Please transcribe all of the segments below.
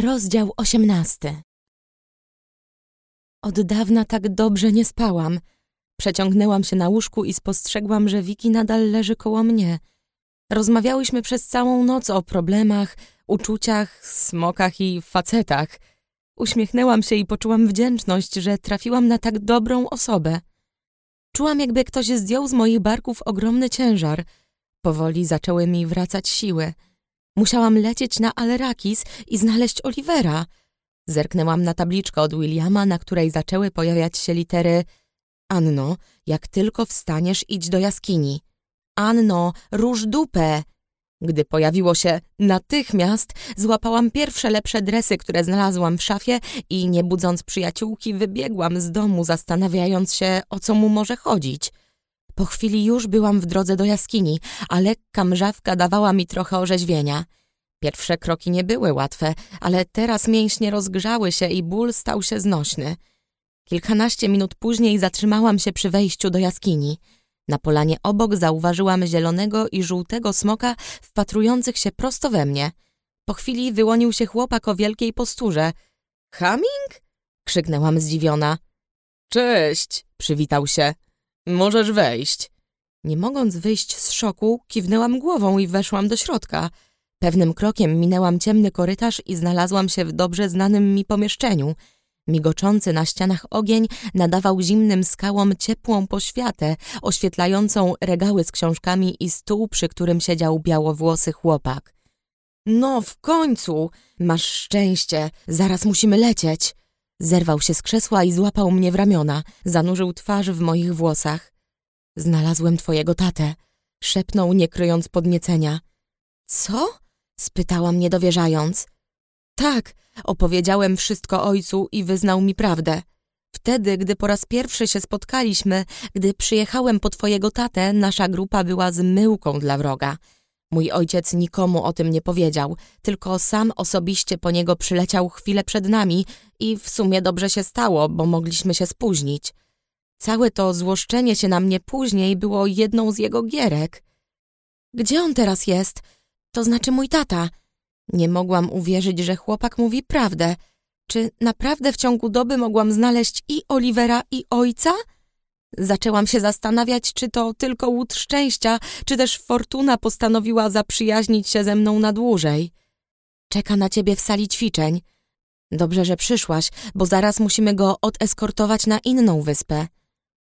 Rozdział osiemnasty Od dawna tak dobrze nie spałam. Przeciągnęłam się na łóżku i spostrzegłam, że Wiki nadal leży koło mnie. Rozmawiałyśmy przez całą noc o problemach, uczuciach, smokach i facetach. Uśmiechnęłam się i poczułam wdzięczność, że trafiłam na tak dobrą osobę. Czułam, jakby ktoś zdjął z moich barków ogromny ciężar. Powoli zaczęły mi wracać siły. Musiałam lecieć na Alerakis i znaleźć Olivera. Zerknęłam na tabliczkę od Williama, na której zaczęły pojawiać się litery Anno, jak tylko wstaniesz, idź do jaskini. Anno, róż dupę! Gdy pojawiło się natychmiast, złapałam pierwsze lepsze dresy, które znalazłam w szafie i nie budząc przyjaciółki, wybiegłam z domu, zastanawiając się, o co mu może chodzić. Po chwili już byłam w drodze do jaskini, a lekka mrzawka dawała mi trochę orzeźwienia. Pierwsze kroki nie były łatwe, ale teraz mięśnie rozgrzały się i ból stał się znośny. Kilkanaście minut później zatrzymałam się przy wejściu do jaskini. Na polanie obok zauważyłam zielonego i żółtego smoka wpatrujących się prosto we mnie. Po chwili wyłonił się chłopak o wielkiej posturze. Humming? krzyknęłam zdziwiona. Cześć, przywitał się. Możesz wejść. Nie mogąc wyjść z szoku, kiwnęłam głową i weszłam do środka. Pewnym krokiem minęłam ciemny korytarz i znalazłam się w dobrze znanym mi pomieszczeniu. Migoczący na ścianach ogień nadawał zimnym skałom ciepłą poświatę, oświetlającą regały z książkami i stół, przy którym siedział białowłosy chłopak. No, w końcu! Masz szczęście, zaraz musimy lecieć. Zerwał się z krzesła i złapał mnie w ramiona, zanurzył twarz w moich włosach. Znalazłem twojego tatę, szepnął, nie kryjąc podniecenia. Co? spytałam, niedowierzając. Tak, opowiedziałem wszystko ojcu i wyznał mi prawdę. Wtedy, gdy po raz pierwszy się spotkaliśmy, gdy przyjechałem po twojego tatę, nasza grupa była zmyłką dla wroga. Mój ojciec nikomu o tym nie powiedział, tylko sam osobiście po niego przyleciał chwilę przed nami i w sumie dobrze się stało, bo mogliśmy się spóźnić. Całe to złoszczenie się na mnie później było jedną z jego gierek. Gdzie on teraz jest? To znaczy mój tata. Nie mogłam uwierzyć, że chłopak mówi prawdę. Czy naprawdę w ciągu doby mogłam znaleźć i Olivera, i ojca? Zaczęłam się zastanawiać, czy to tylko łód szczęścia, czy też fortuna postanowiła zaprzyjaźnić się ze mną na dłużej. Czeka na ciebie w sali ćwiczeń. Dobrze, że przyszłaś, bo zaraz musimy go odeskortować na inną wyspę.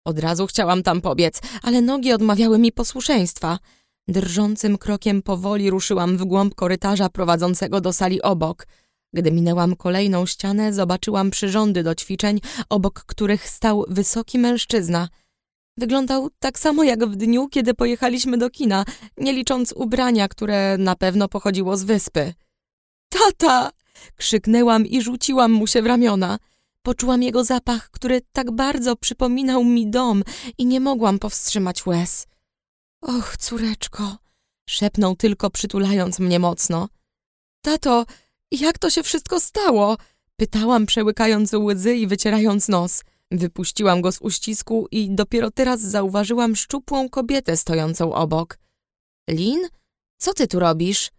Od razu chciałam tam pobiec, ale nogi odmawiały mi posłuszeństwa. Drżącym krokiem powoli ruszyłam w głąb korytarza prowadzącego do sali obok. Gdy minęłam kolejną ścianę, zobaczyłam przyrządy do ćwiczeń, obok których stał wysoki mężczyzna. Wyglądał tak samo jak w dniu, kiedy pojechaliśmy do kina, nie licząc ubrania, które na pewno pochodziło z wyspy. Tata! Krzyknęłam i rzuciłam mu się w ramiona. Poczułam jego zapach, który tak bardzo przypominał mi dom i nie mogłam powstrzymać łez. Och, córeczko, szepnął tylko przytulając mnie mocno. Tato, jak to się wszystko stało? Pytałam, przełykając łzy i wycierając nos. Wypuściłam go z uścisku i dopiero teraz zauważyłam szczupłą kobietę stojącą obok. Lin, co ty tu robisz?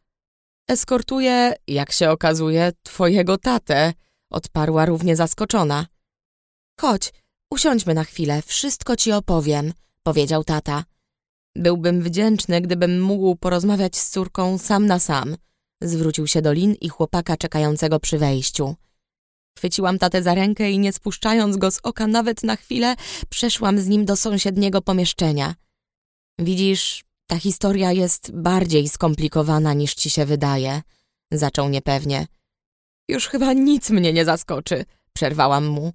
Eskortuję, jak się okazuje, twojego tatę, odparła równie zaskoczona. Chodź, usiądźmy na chwilę, wszystko ci opowiem, powiedział tata. Byłbym wdzięczny, gdybym mógł porozmawiać z córką sam na sam. Zwrócił się do Lin i chłopaka czekającego przy wejściu. Chwyciłam tatę za rękę i nie spuszczając go z oka nawet na chwilę, przeszłam z nim do sąsiedniego pomieszczenia. Widzisz, ta historia jest bardziej skomplikowana niż ci się wydaje, zaczął niepewnie. Już chyba nic mnie nie zaskoczy, przerwałam mu.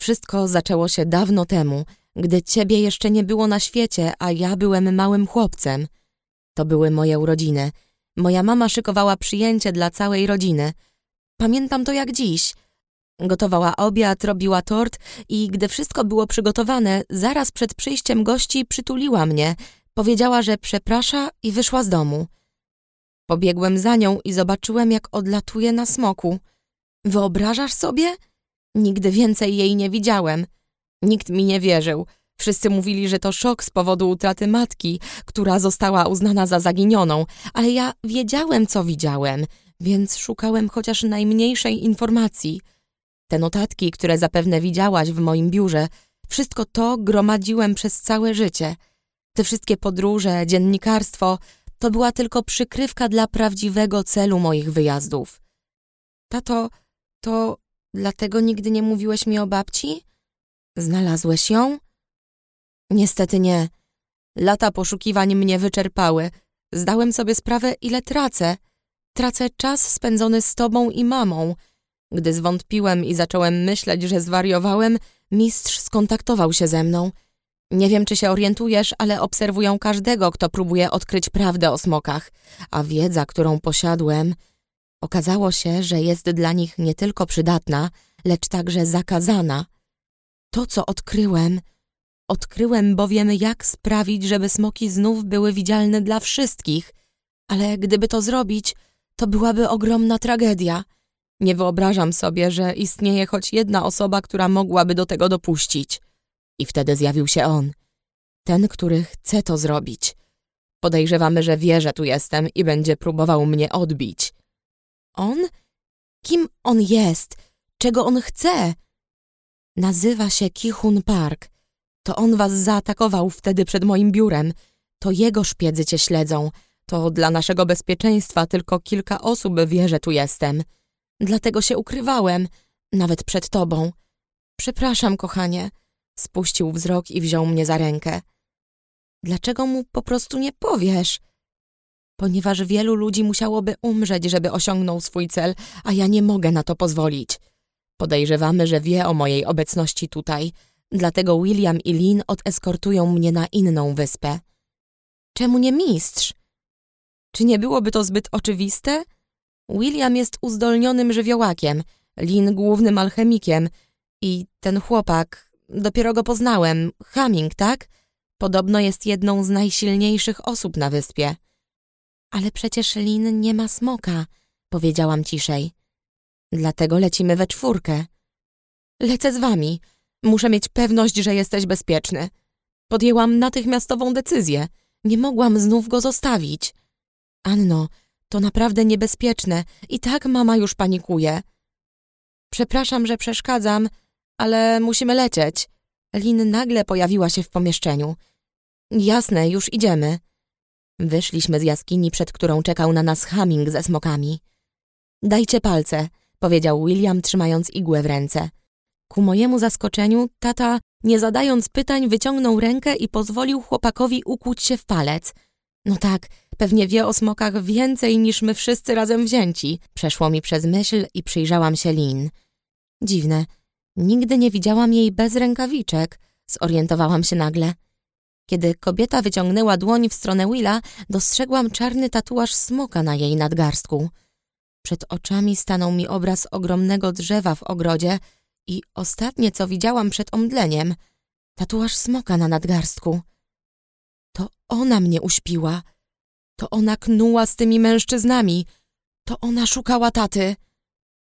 Wszystko zaczęło się dawno temu, gdy ciebie jeszcze nie było na świecie, a ja byłem małym chłopcem. To były moje urodziny. Moja mama szykowała przyjęcie dla całej rodziny. Pamiętam to jak dziś. Gotowała obiad, robiła tort i gdy wszystko było przygotowane, zaraz przed przyjściem gości przytuliła mnie, powiedziała, że przeprasza i wyszła z domu. Pobiegłem za nią i zobaczyłem, jak odlatuje na smoku. Wyobrażasz sobie? Nigdy więcej jej nie widziałem. Nikt mi nie wierzył. Wszyscy mówili, że to szok z powodu utraty matki, która została uznana za zaginioną, ale ja wiedziałem, co widziałem. więc szukałem chociaż najmniejszej informacji. Te notatki, które zapewne widziałaś w moim biurze, wszystko to gromadziłem przez całe życie. Te wszystkie podróże, dziennikarstwo, to była tylko przykrywka dla prawdziwego celu moich wyjazdów. Tato, to dlatego nigdy nie mówiłeś mi o babci? Znalazłeś ją? Niestety nie. Lata poszukiwań mnie wyczerpały. Zdałem sobie sprawę, ile tracę. Tracę czas spędzony z tobą i mamą. Gdy zwątpiłem i zacząłem myśleć, że zwariowałem, mistrz skontaktował się ze mną. Nie wiem, czy się orientujesz, ale obserwują każdego, kto próbuje odkryć prawdę o smokach, a wiedza, którą posiadłem, okazało się, że jest dla nich nie tylko przydatna, lecz także zakazana. To, co odkryłem, odkryłem bowiem, jak sprawić, żeby smoki znów były widzialne dla wszystkich, ale gdyby to zrobić, to byłaby ogromna tragedia. Nie wyobrażam sobie, że istnieje choć jedna osoba, która mogłaby do tego dopuścić. I wtedy zjawił się on. Ten, który chce to zrobić. Podejrzewamy, że wie, że tu jestem i będzie próbował mnie odbić. On? Kim on jest? Czego on chce? Nazywa się Kichun Park. To on was zaatakował wtedy przed moim biurem. To jego szpiedzy cię śledzą. To dla naszego bezpieczeństwa tylko kilka osób wie, że tu jestem. Dlatego się ukrywałem, nawet przed tobą. Przepraszam, kochanie. Spuścił wzrok i wziął mnie za rękę. Dlaczego mu po prostu nie powiesz? Ponieważ wielu ludzi musiałoby umrzeć, żeby osiągnął swój cel, a ja nie mogę na to pozwolić. Podejrzewamy, że wie o mojej obecności tutaj, dlatego William i Lynn odeskortują mnie na inną wyspę. Czemu nie mistrz? Czy nie byłoby to zbyt oczywiste? William jest uzdolnionym żywiołakiem, Lin głównym alchemikiem i ten chłopak, dopiero go poznałem, Hamming, tak? Podobno jest jedną z najsilniejszych osób na wyspie. Ale przecież Lin nie ma smoka, powiedziałam ciszej. Dlatego lecimy we czwórkę. Lecę z wami. Muszę mieć pewność, że jesteś bezpieczny. Podjęłam natychmiastową decyzję. Nie mogłam znów go zostawić. Anno, to naprawdę niebezpieczne i tak mama już panikuje. Przepraszam, że przeszkadzam, ale musimy lecieć. Lin nagle pojawiła się w pomieszczeniu. Jasne, już idziemy. Wyszliśmy z jaskini, przed którą czekał na nas Hamming ze smokami. Dajcie palce, powiedział William, trzymając igłę w ręce. Ku mojemu zaskoczeniu, tata, nie zadając pytań, wyciągnął rękę i pozwolił chłopakowi ukłuć się w palec. No tak, pewnie wie o smokach więcej niż my wszyscy razem wzięci. Przeszło mi przez myśl i przyjrzałam się Lin. Dziwne, nigdy nie widziałam jej bez rękawiczek, zorientowałam się nagle. Kiedy kobieta wyciągnęła dłoń w stronę Willa, dostrzegłam czarny tatuaż smoka na jej nadgarstku. Przed oczami stanął mi obraz ogromnego drzewa w ogrodzie i ostatnie, co widziałam przed omdleniem, tatuaż smoka na nadgarstku. To ona mnie uśpiła. To ona knuła z tymi mężczyznami. To ona szukała taty.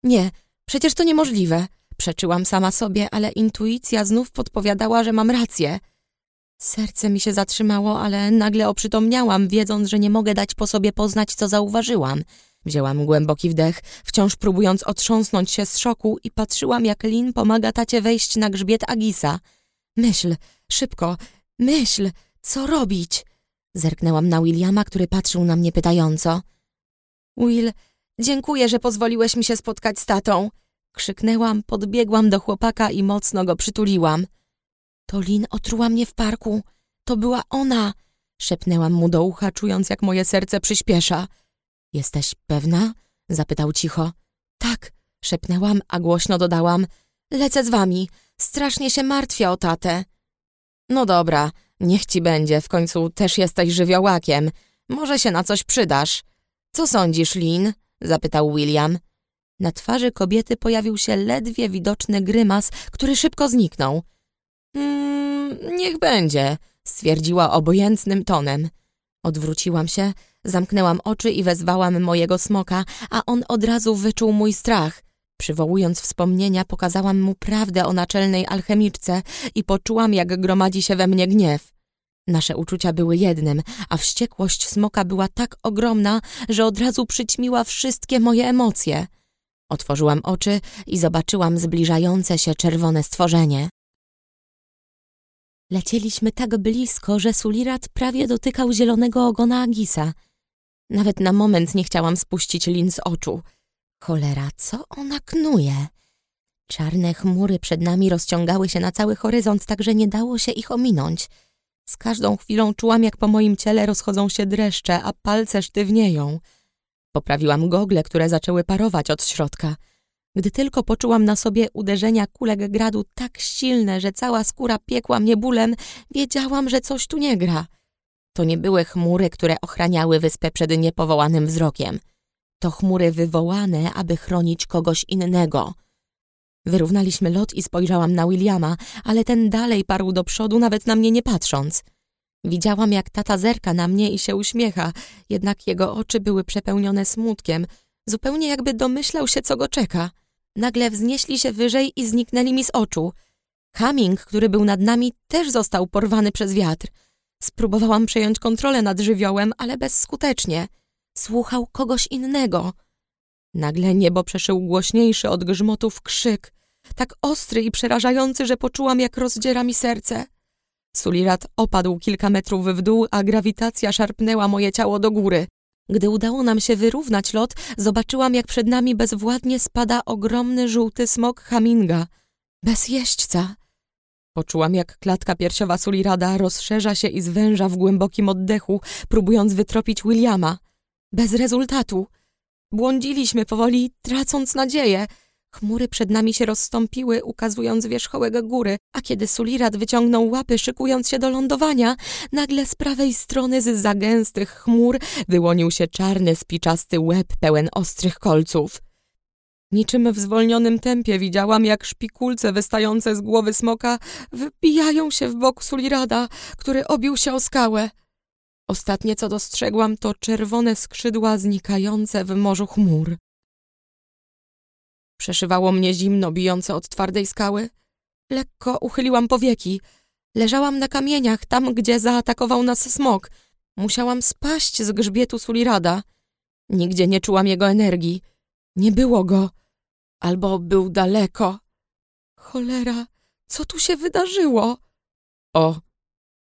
Nie, przecież to niemożliwe. Przeczyłam sama sobie, ale intuicja znów podpowiadała, że mam rację. Serce mi się zatrzymało, ale nagle oprzytomniałam, wiedząc, że nie mogę dać po sobie poznać, co zauważyłam. Wzięłam głęboki wdech, wciąż próbując otrząsnąć się z szoku i patrzyłam, jak Lin pomaga tacie wejść na grzbiet Agisa. Myśl, szybko, myśl, co robić? Zerknęłam na Williama, który patrzył na mnie pytająco. Will, dziękuję, że pozwoliłeś mi się spotkać z tatą. Krzyknęłam, podbiegłam do chłopaka i mocno go przytuliłam. To Lin otruła mnie w parku. To była ona. Szepnęłam mu do ucha, czując jak moje serce przyspiesza. Jesteś pewna? Zapytał cicho. Tak, szepnęłam, a głośno dodałam. Lecę z wami. Strasznie się martwię o tatę. No dobra, niech ci będzie, w końcu też jesteś żywiołakiem. Może się na coś przydasz. Co sądzisz, Lin? Zapytał William. Na twarzy kobiety pojawił się ledwie widoczny grymas, który szybko zniknął. Mm, niech będzie, stwierdziła obojętnym tonem. Odwróciłam się, zamknęłam oczy i wezwałam mojego smoka, a on od razu wyczuł mój strach. Przywołując wspomnienia, pokazałam mu prawdę o naczelnej alchemiczce i poczułam, jak gromadzi się we mnie gniew. Nasze uczucia były jednym, a wściekłość smoka była tak ogromna, że od razu przyćmiła wszystkie moje emocje. Otworzyłam oczy i zobaczyłam zbliżające się czerwone stworzenie. Lecieliśmy tak blisko, że Sulirat prawie dotykał zielonego ogona Agisa. Nawet na moment nie chciałam spuścić lin z oczu. Cholera, co ona knuje? Czarne chmury przed nami rozciągały się na cały horyzont, tak że nie dało się ich ominąć. Z każdą chwilą czułam, jak po moim ciele rozchodzą się dreszcze, a palce sztywnieją. Poprawiłam gogle, które zaczęły parować od środka. Gdy tylko poczułam na sobie uderzenia kulek gradu tak silne, że cała skóra piekła mnie bólem, wiedziałam, że coś tu nie gra. To nie były chmury, które ochraniały wyspę przed niepowołanym wzrokiem. To chmury wywołane, aby chronić kogoś innego. Wyrównaliśmy lot i spojrzałam na Williama, ale ten dalej parł do przodu, nawet na mnie nie patrząc. Widziałam, jak tata zerka na mnie i się uśmiecha, jednak jego oczy były przepełnione smutkiem, zupełnie jakby domyślał się, co go czeka. Nagle wznieśli się wyżej i zniknęli mi z oczu. Hamming, który był nad nami, też został porwany przez wiatr. Spróbowałam przejąć kontrolę nad żywiołem, ale bezskutecznie. Słuchał kogoś innego. Nagle niebo przeszył głośniejszy od grzmotów krzyk, tak ostry i przerażający, że poczułam, jak rozdziera mi serce. Sulirat opadł kilka metrów w dół, a grawitacja szarpnęła moje ciało do góry. Gdy udało nam się wyrównać lot, zobaczyłam, jak przed nami bezwładnie spada ogromny żółty smok Haminga. Bez jeźdźca. Poczułam, jak klatka piersiowa Sulirada rozszerza się i zwęża w głębokim oddechu, próbując wytropić Williama. Bez rezultatu. Błądziliśmy powoli, tracąc nadzieję. Chmury przed nami się rozstąpiły, ukazując wierzchołek góry, a kiedy Sulirat wyciągnął łapy, szykując się do lądowania, nagle z prawej strony z zagęstych chmur wyłonił się czarny, spiczasty łeb pełen ostrych kolców. Niczym w zwolnionym tempie widziałam, jak szpikulce wystające z głowy smoka wybijają się w bok Sulirada, który obił się o skałę. Ostatnie, co dostrzegłam, to czerwone skrzydła znikające w morzu chmur. Przeszywało mnie zimno, bijące od twardej skały. Lekko uchyliłam powieki. Leżałam na kamieniach, tam, gdzie zaatakował nas smok. Musiałam spaść z grzbietu Sulirada. Nigdzie nie czułam jego energii. Nie było go. Albo był daleko. Cholera, co tu się wydarzyło? O,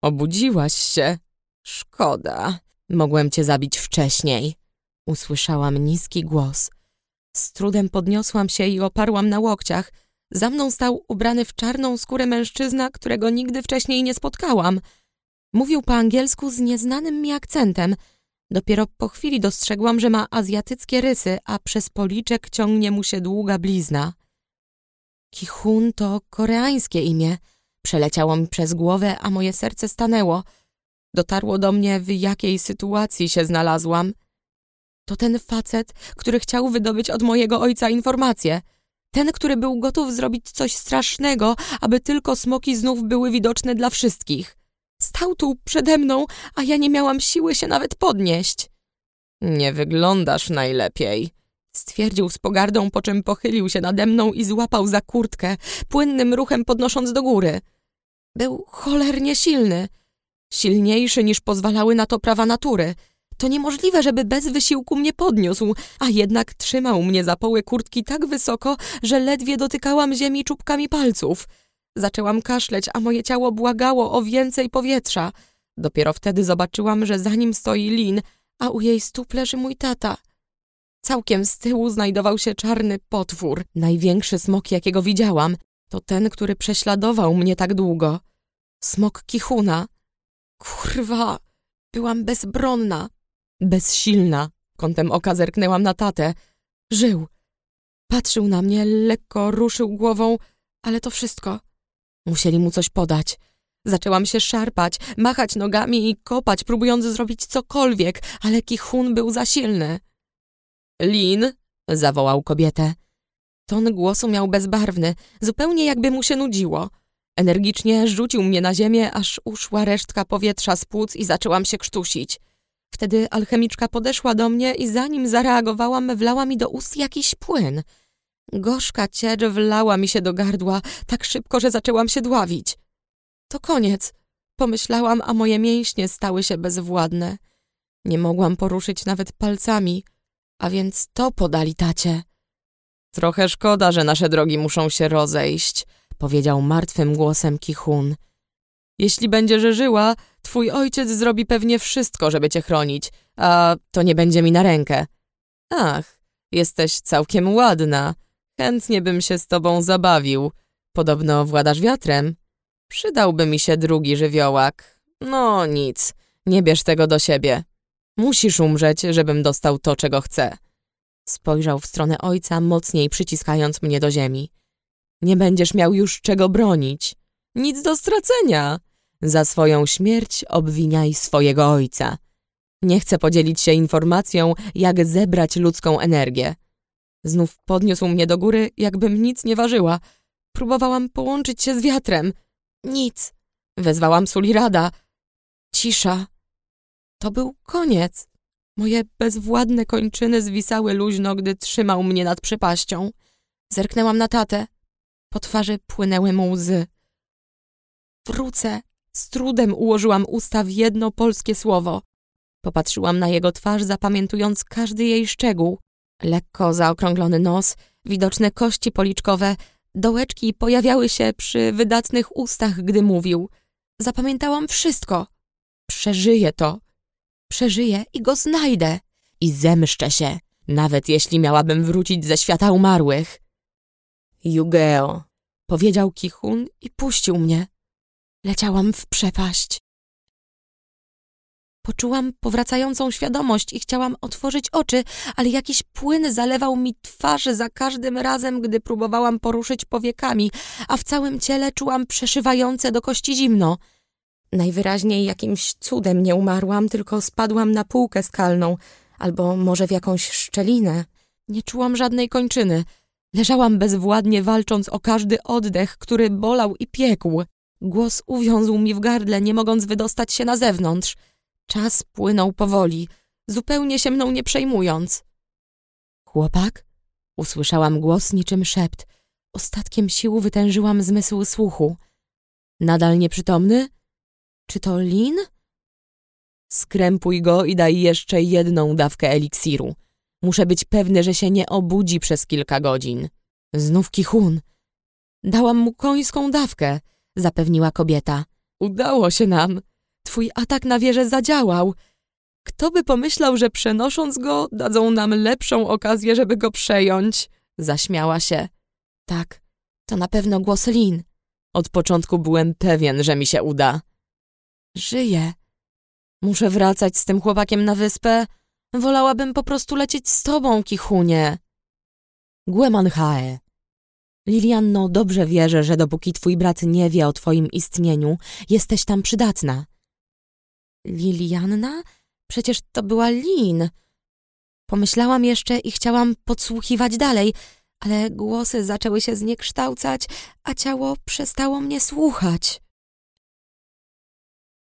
obudziłaś się. Szkoda. Mogłem cię zabić wcześniej. Usłyszałam niski głos. Z trudem podniosłam się i oparłam na łokciach. Za mną stał ubrany w czarną skórę mężczyzna, którego nigdy wcześniej nie spotkałam. Mówił po angielsku z nieznanym mi akcentem. Dopiero po chwili dostrzegłam, że ma azjatyckie rysy, a przez policzek ciągnie mu się długa blizna. Kichun to koreańskie imię. Przeleciało mi przez głowę, a moje serce stanęło. Dotarło do mnie, w jakiej sytuacji się znalazłam. To ten facet, który chciał wydobyć od mojego ojca informacje. Ten, który był gotów zrobić coś strasznego, aby tylko smoki znów były widoczne dla wszystkich. Stał tu przede mną, a ja nie miałam siły się nawet podnieść. Nie wyglądasz najlepiej, stwierdził z pogardą, po czym pochylił się nade mną i złapał za kurtkę, płynnym ruchem podnosząc do góry. Był cholernie silny, silniejszy niż pozwalały na to prawa natury. To niemożliwe, żeby bez wysiłku mnie podniósł, a jednak trzymał mnie za poły kurtki tak wysoko, że ledwie dotykałam ziemi czubkami palców. Zaczęłam kaszleć, a moje ciało błagało o więcej powietrza. Dopiero wtedy zobaczyłam, że za nim stoi Lin, a u jej stóp leży mój tata. Całkiem z tyłu znajdował się czarny potwór, największy smok, jakiego widziałam. To ten, który prześladował mnie tak długo. Smok Kichuna. Kurwa, byłam bezbronna, bezsilna. Kątem oka zerknęłam na tatę. Żył. Patrzył na mnie, lekko ruszył głową, ale to wszystko. Musieli mu coś podać. Zaczęłam się szarpać, machać nogami i kopać, próbując zrobić cokolwiek, ale kichun był za silny. Lin, zawołał kobietę. Ton głosu miał bezbarwny, zupełnie jakby mu się nudziło. Energicznie rzucił mnie na ziemię, aż uszła resztka powietrza z płuc i zaczęłam się krztusić. Wtedy alchemiczka podeszła do mnie i zanim zareagowałam, wlała mi do ust jakiś płyn. Gorzka ciecz wlała mi się do gardła tak szybko, że zaczęłam się dławić. To koniec, pomyślałam, a moje mięśnie stały się bezwładne. Nie mogłam poruszyć nawet palcami, a więc to podali tacie. Trochę szkoda, że nasze drogi muszą się rozejść, Powiedział martwym głosem Kichun. Jeśli będziesz żyła, twój ojciec zrobi pewnie wszystko, żeby cię chronić, a to nie będzie mi na rękę. Ach, jesteś całkiem ładna. Chętnie bym się z tobą zabawił. Podobno władasz wiatrem. Przydałby mi się drugi żywiołak. No nic, nie bierz tego do siebie. Musisz umrzeć, żebym dostał to, czego chcę. Spojrzał w stronę ojca, mocniej przyciskając mnie do ziemi. Nie będziesz miał już czego bronić. Nic do stracenia. Za swoją śmierć obwiniaj swojego ojca. Nie chcę podzielić się informacją, jak zebrać ludzką energię. Znów podniósł mnie do góry, jakbym nic nie ważyła. Próbowałam połączyć się z wiatrem. Nic. Wezwałam Sulirada. Cisza. To był koniec. Moje bezwładne kończyny zwisały luźno, gdy trzymał mnie nad przepaścią. Zerknęłam na tatę. Po twarzy płynęły mu łzy. Wrócę. Z trudem ułożyłam usta w jedno polskie słowo. Popatrzyłam na jego twarz, zapamiętując każdy jej szczegół. Lekko zaokrąglony nos, widoczne kości policzkowe, dołeczki pojawiały się przy wydatnych ustach, gdy mówił. Zapamiętałam wszystko. Przeżyję to. Przeżyję i go znajdę. I zemszczę się, nawet jeśli miałabym wrócić ze świata umarłych. Jugeo, powiedział Kichun i puścił mnie. Leciałam w przepaść. Poczułam powracającą świadomość i chciałam otworzyć oczy, ale jakiś płyn zalewał mi twarz za każdym razem, gdy próbowałam poruszyć powiekami, a w całym ciele czułam przeszywające do kości zimno. Najwyraźniej jakimś cudem nie umarłam, tylko spadłam na półkę skalną, albo może w jakąś szczelinę. Nie czułam żadnej kończyny. Leżałam bezwładnie, walcząc o każdy oddech, który bolał i piekł. Głos uwiązł mi w gardle, nie mogąc wydostać się na zewnątrz. Czas płynął powoli, zupełnie się mną nie przejmując. Chłopak? Usłyszałam głos niczym szept. Ostatkiem sił wytężyłam zmysł słuchu. Nadal nieprzytomny? Czy to Lin? Skrępuj go i daj jeszcze jedną dawkę eliksiru. Muszę być pewny, że się nie obudzi przez kilka godzin. Znów kichun. Dałam mu końską dawkę, zapewniła kobieta. Udało się nam. Twój atak na wieżę zadziałał. Kto by pomyślał, że przenosząc go, dadzą nam lepszą okazję, żeby go przejąć? Zaśmiała się. Tak, to na pewno głos Lin. Od początku byłem pewien, że mi się uda. Żyję. Muszę wracać z tym chłopakiem na wyspę. Wolałabym po prostu lecieć z tobą, Kichunie. Hae. Lilianno, dobrze wierzę, że dopóki twój brat nie wie o twoim istnieniu, jesteś tam przydatna. Lilianna? Przecież to była Lin. Pomyślałam jeszcze i chciałam podsłuchiwać dalej, ale głosy zaczęły się zniekształcać, a ciało przestało mnie słuchać.